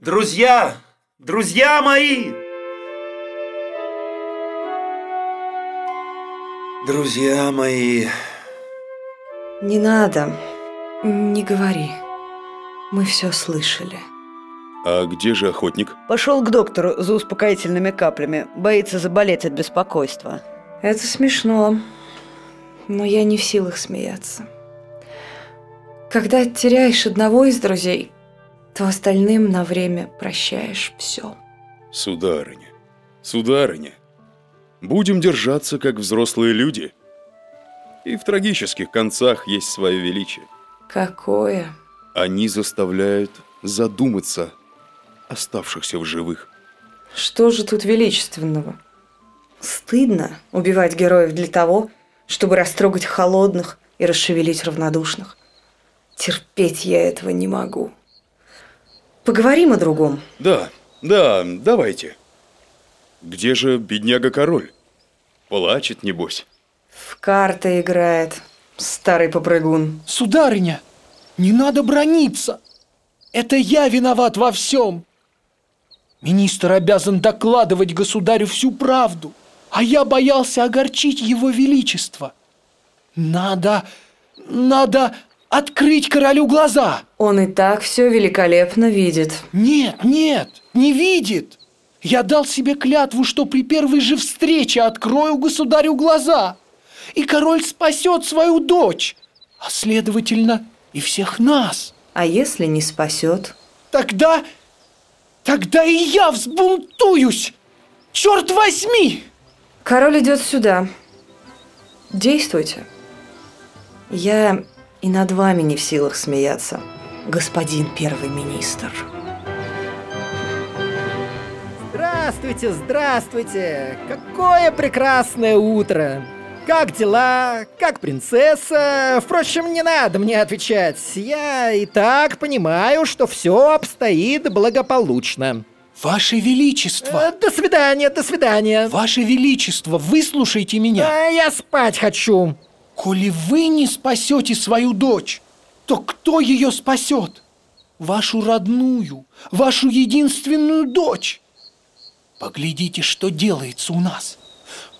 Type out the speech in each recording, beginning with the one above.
Друзья, друзья мои! Друзья мои... Не надо, не говори. Мы все слышали. А где же охотник? Пошел к доктору за успокоительными каплями. Боится заболеть от беспокойства. Это смешно, но я не в силах смеяться. Когда теряешь одного из друзей, то остальным на время прощаешь все. Сударыня, сударыня, будем держаться, как взрослые люди. И в трагических концах есть свое величие. Какое? Они заставляют задуматься оставшихся в живых. Что же тут величественного? Стыдно убивать героев для того, чтобы растрогать холодных и расшевелить равнодушных. Терпеть я этого не могу. Поговорим о другом. Да, да, давайте. Где же бедняга-король? Плачет, небось. В карты играет, старый попрыгун. Сударыня, не надо брониться. Это я виноват во всем. Министр обязан докладывать государю всю правду, а я боялся огорчить его величество. Надо, надо... Открыть королю глаза! Он и так все великолепно видит. Нет, нет, не видит! Я дал себе клятву, что при первой же встрече открою государю глаза, и король спасет свою дочь, а следовательно и всех нас. А если не спасет? Тогда... тогда и я взбунтуюсь! Черт возьми! Король идет сюда. Действуйте. Я и над вами не в силах смеяться, господин первый министр. Здравствуйте, здравствуйте! Какое прекрасное утро! Как дела? Как принцесса? Впрочем, не надо мне отвечать. Я и так понимаю, что все обстоит благополучно. Ваше Величество! Э, до свидания, до свидания! Ваше Величество, выслушайте меня! А я спать хочу! «Коли вы не спасете свою дочь, то кто ее спасет? Вашу родную, вашу единственную дочь!» «Поглядите, что делается у нас!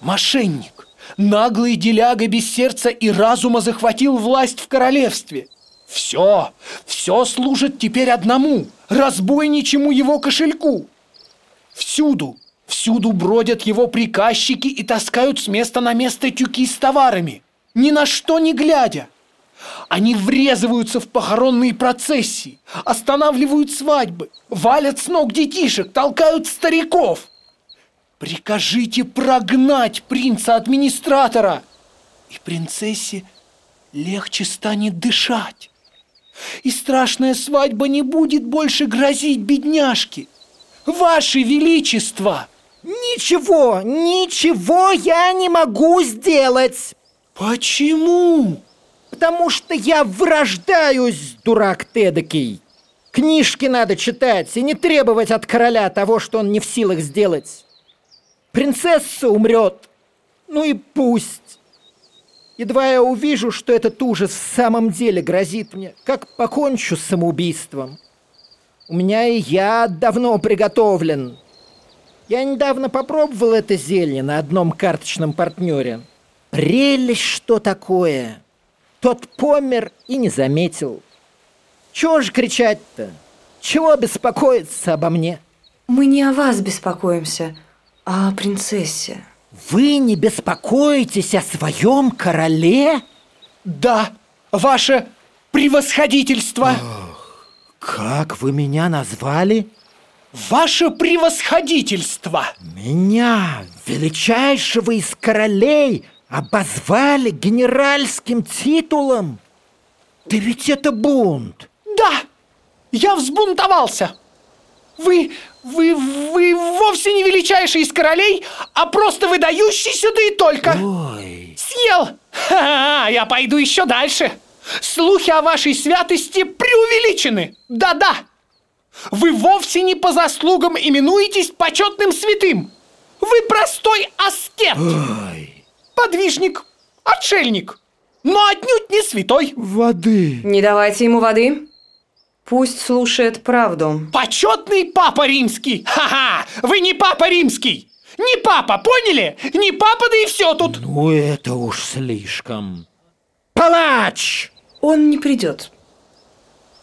Мошенник, наглый деляга без сердца и разума захватил власть в королевстве!» Все, все служит теперь одному, разбойничему его кошельку. Всюду, всюду бродят его приказчики и таскают с места на место тюки с товарами ни на что не глядя. Они врезываются в похоронные процессии, останавливают свадьбы, валят с ног детишек, толкают стариков. Прикажите прогнать принца-администратора, и принцессе легче станет дышать. И страшная свадьба не будет больше грозить бедняжке. Ваше Величество! Ничего, ничего я не могу сделать! Почему? Потому что я вырождаюсь, дурак тедокий. Книжки надо читать и не требовать от короля того, что он не в силах сделать. Принцесса умрет. Ну и пусть. Едва я увижу, что этот ужас в самом деле грозит мне, как покончу с самоубийством. У меня и я давно приготовлен. Я недавно попробовал это зелье на одном карточном партнере. Прелесть что такое! Тот помер и не заметил. Чего же кричать-то? Чего беспокоиться обо мне? Мы не о вас беспокоимся, а о принцессе. Вы не беспокоитесь о своем короле? Да, ваше превосходительство. Ох, как вы меня назвали? Ваше превосходительство! Меня, величайшего из королей, Обозвали генеральским титулом? Ты ведь это бунт! Да! Я взбунтовался! Вы, вы, вы вовсе не величайший из королей, а просто выдающийся да и только! Ой! Съел! Ха-ха, я пойду еще дальше! Слухи о вашей святости преувеличены! Да-да! Вы вовсе не по заслугам именуетесь почетным святым! Вы простой аскет! Ой подвижник, отшельник, но отнюдь не святой. Воды. Не давайте ему воды. Пусть слушает правду. Почетный папа римский! Ха-ха! Вы не папа римский! Не папа, поняли? Не папа, да и все тут! Ну, это уж слишком. Палач! Он не придет.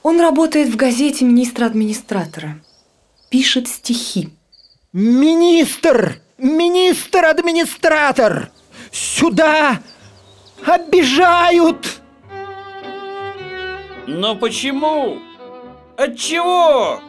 Он работает в газете министра-администратора. Пишет стихи. Министр! Министр-администратор! Сюда! Обижают! Но почему? Отчего?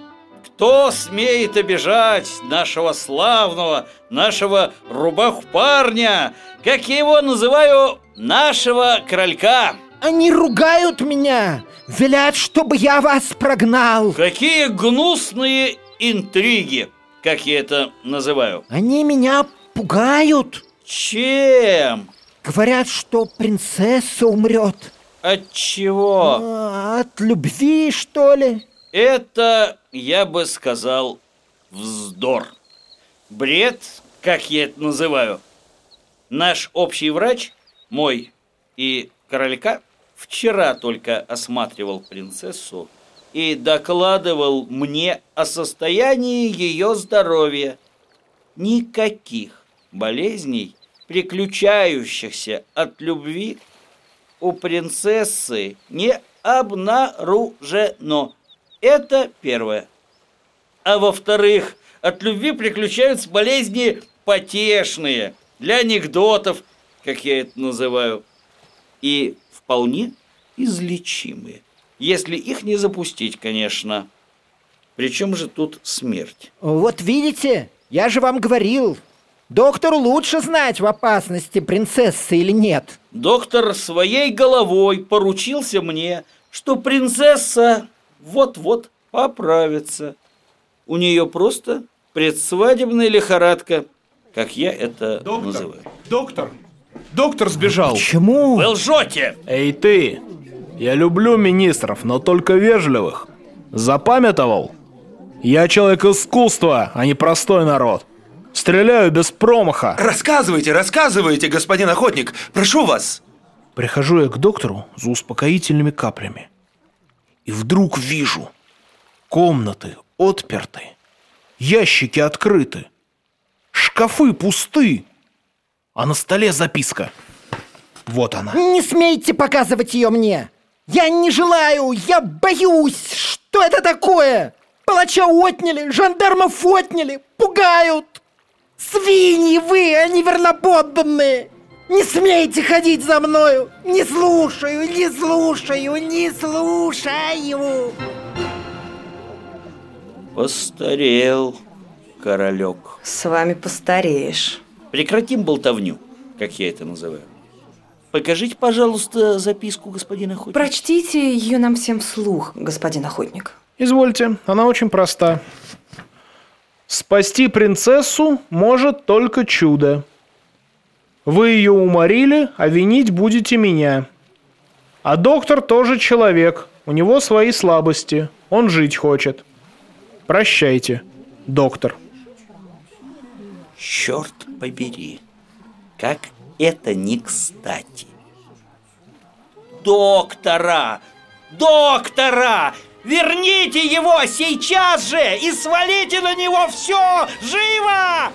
Кто смеет обижать нашего славного, нашего рубах парня, как я его называю, нашего кролька? Они ругают меня, велят, чтобы я вас прогнал. Какие гнусные интриги, как я это называю. Они меня пугают. Чем? Говорят, что принцесса умрет. От чего? А, от любви, что ли? Это, я бы сказал, вздор. Бред, как я это называю. Наш общий врач, мой и королька, вчера только осматривал принцессу и докладывал мне о состоянии ее здоровья. Никаких болезней, приключающихся от любви, у принцессы не обнаружено. Это первое. А во-вторых, от любви приключаются болезни потешные, для анекдотов, как я это называю, и вполне излечимые, если их не запустить, конечно. Причем же тут смерть? Вот видите, я же вам говорил, Доктору лучше знать, в опасности принцессы или нет. Доктор своей головой поручился мне, что принцесса вот-вот поправится. У нее просто предсвадебная лихорадка, как я это доктор, называю. Доктор! Доктор сбежал! Почему? Вы лжете! Эй ты! Я люблю министров, но только вежливых. Запамятовал? Я человек искусства, а не простой народ. Стреляю без промаха. Рассказывайте, рассказывайте, господин охотник. Прошу вас. Прихожу я к доктору за успокоительными каплями. И вдруг вижу. Комнаты отперты. Ящики открыты. Шкафы пусты. А на столе записка. Вот она. Не смейте показывать ее мне. Я не желаю, я боюсь. Что это такое? Палача отняли, жандармов отняли, пугают. Свиньи вы, они верноподданные. Не смейте ходить за мною! Не слушаю, не слушаю, не слушаю!» Постарел, королек. С вами постареешь. Прекратим болтовню, как я это называю. Покажите, пожалуйста, записку, господин охотник. Прочтите ее нам всем вслух, господин охотник. Извольте, она очень проста. Спасти принцессу может только чудо. Вы ее уморили, а винить будете меня. А доктор тоже человек, у него свои слабости, он жить хочет. Прощайте, доктор. Черт побери, как это не кстати. Доктора! Доктора! Верните его сейчас же и свалите на него все! Живо!